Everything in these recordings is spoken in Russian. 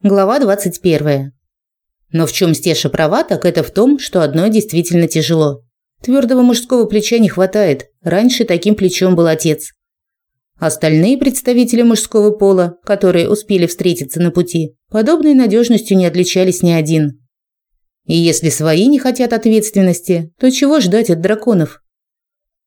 Глава 21. Но в чем Стеша права, так это в том, что одно действительно тяжело. Твердого мужского плеча не хватает. Раньше таким плечом был отец. Остальные представители мужского пола, которые успели встретиться на пути, подобной надежностью не отличались ни один. И если свои не хотят ответственности, то чего ждать от драконов?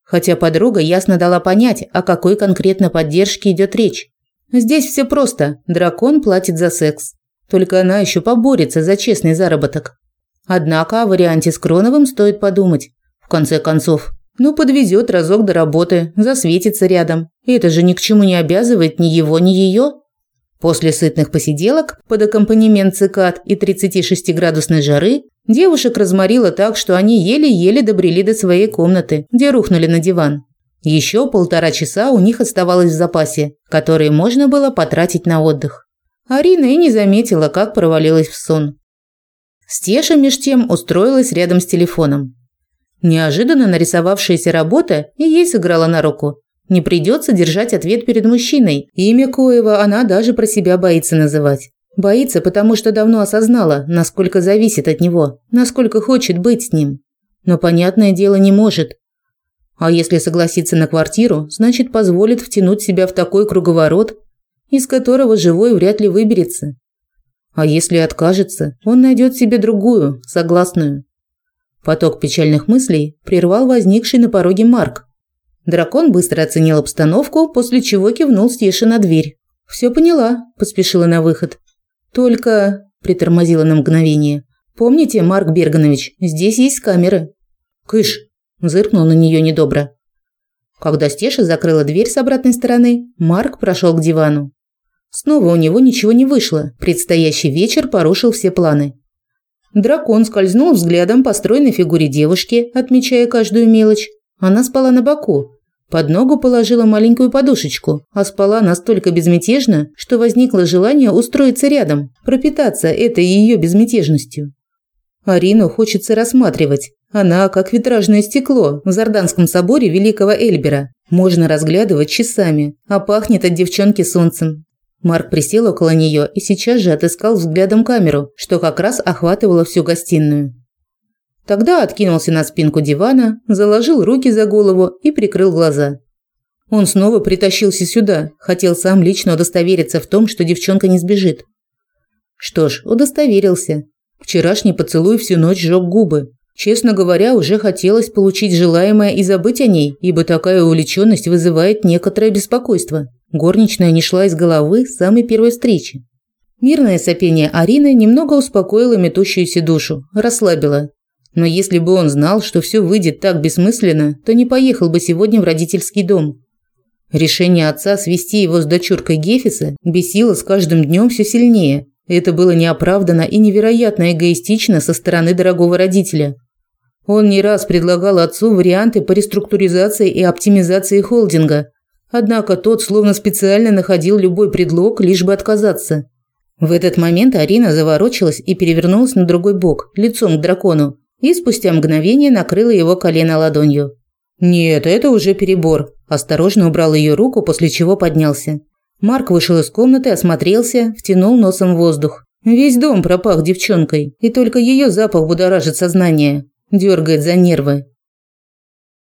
Хотя подруга ясно дала понять, о какой конкретно поддержке идет речь. Здесь все просто. Дракон платит за секс. Только она еще поборется за честный заработок. Однако о варианте с Кроновым стоит подумать. В конце концов, ну подвезет разок до работы, засветится рядом. И это же ни к чему не обязывает ни его, ни ее. После сытных посиделок под аккомпанемент цикад и 36-градусной жары девушек разморило так, что они еле-еле добрели до своей комнаты, где рухнули на диван. Еще полтора часа у них оставалось в запасе, которые можно было потратить на отдых. Арина и не заметила, как провалилась в сон. Стеша меж тем устроилась рядом с телефоном. Неожиданно нарисовавшаяся работа и ей сыграла на руку. Не придется держать ответ перед мужчиной. Имя Коева она даже про себя боится называть. Боится, потому что давно осознала, насколько зависит от него, насколько хочет быть с ним. Но понятное дело не может. А если согласится на квартиру, значит позволит втянуть себя в такой круговорот, из которого живой вряд ли выберется. А если откажется, он найдет себе другую, согласную. Поток печальных мыслей прервал возникший на пороге Марк. Дракон быстро оценил обстановку, после чего кивнул Стеше на дверь. «Все поняла», – поспешила на выход. «Только...» – притормозила на мгновение. «Помните, Марк Берганович, здесь есть камеры». «Кыш!» – зыркнул на нее недобро. Когда Стеша закрыла дверь с обратной стороны, Марк прошел к дивану. Снова у него ничего не вышло. Предстоящий вечер порушил все планы. Дракон скользнул взглядом по стройной фигуре девушки, отмечая каждую мелочь. Она спала на боку. Под ногу положила маленькую подушечку, а спала настолько безмятежно, что возникло желание устроиться рядом, пропитаться этой ее безмятежностью. Арину хочется рассматривать. Она как витражное стекло в Зарданском соборе Великого Эльбера. Можно разглядывать часами, а пахнет от девчонки солнцем. Марк присел около нее и сейчас же отыскал взглядом камеру, что как раз охватывало всю гостиную. Тогда откинулся на спинку дивана, заложил руки за голову и прикрыл глаза. Он снова притащился сюда, хотел сам лично удостовериться в том, что девчонка не сбежит. Что ж, удостоверился. Вчерашний поцелуй всю ночь жёг губы. Честно говоря, уже хотелось получить желаемое и забыть о ней, ибо такая увлеченность вызывает некоторое беспокойство. Горничная не шла из головы с самой первой встречи. Мирное сопение Арины немного успокоило метущуюся душу, расслабило. Но если бы он знал, что все выйдет так бессмысленно, то не поехал бы сегодня в родительский дом. Решение отца свести его с дочуркой Гефиса бесило с каждым днем все сильнее. Это было неоправданно и невероятно эгоистично со стороны дорогого родителя. Он не раз предлагал отцу варианты по реструктуризации и оптимизации холдинга, Однако тот словно специально находил любой предлог, лишь бы отказаться. В этот момент Арина заворочилась и перевернулась на другой бок, лицом к дракону, и спустя мгновение накрыла его колено ладонью. «Нет, это уже перебор», – осторожно убрал ее руку, после чего поднялся. Марк вышел из комнаты, осмотрелся, втянул носом воздух. Весь дом пропах девчонкой, и только ее запах будоражит сознание, дергает за нервы.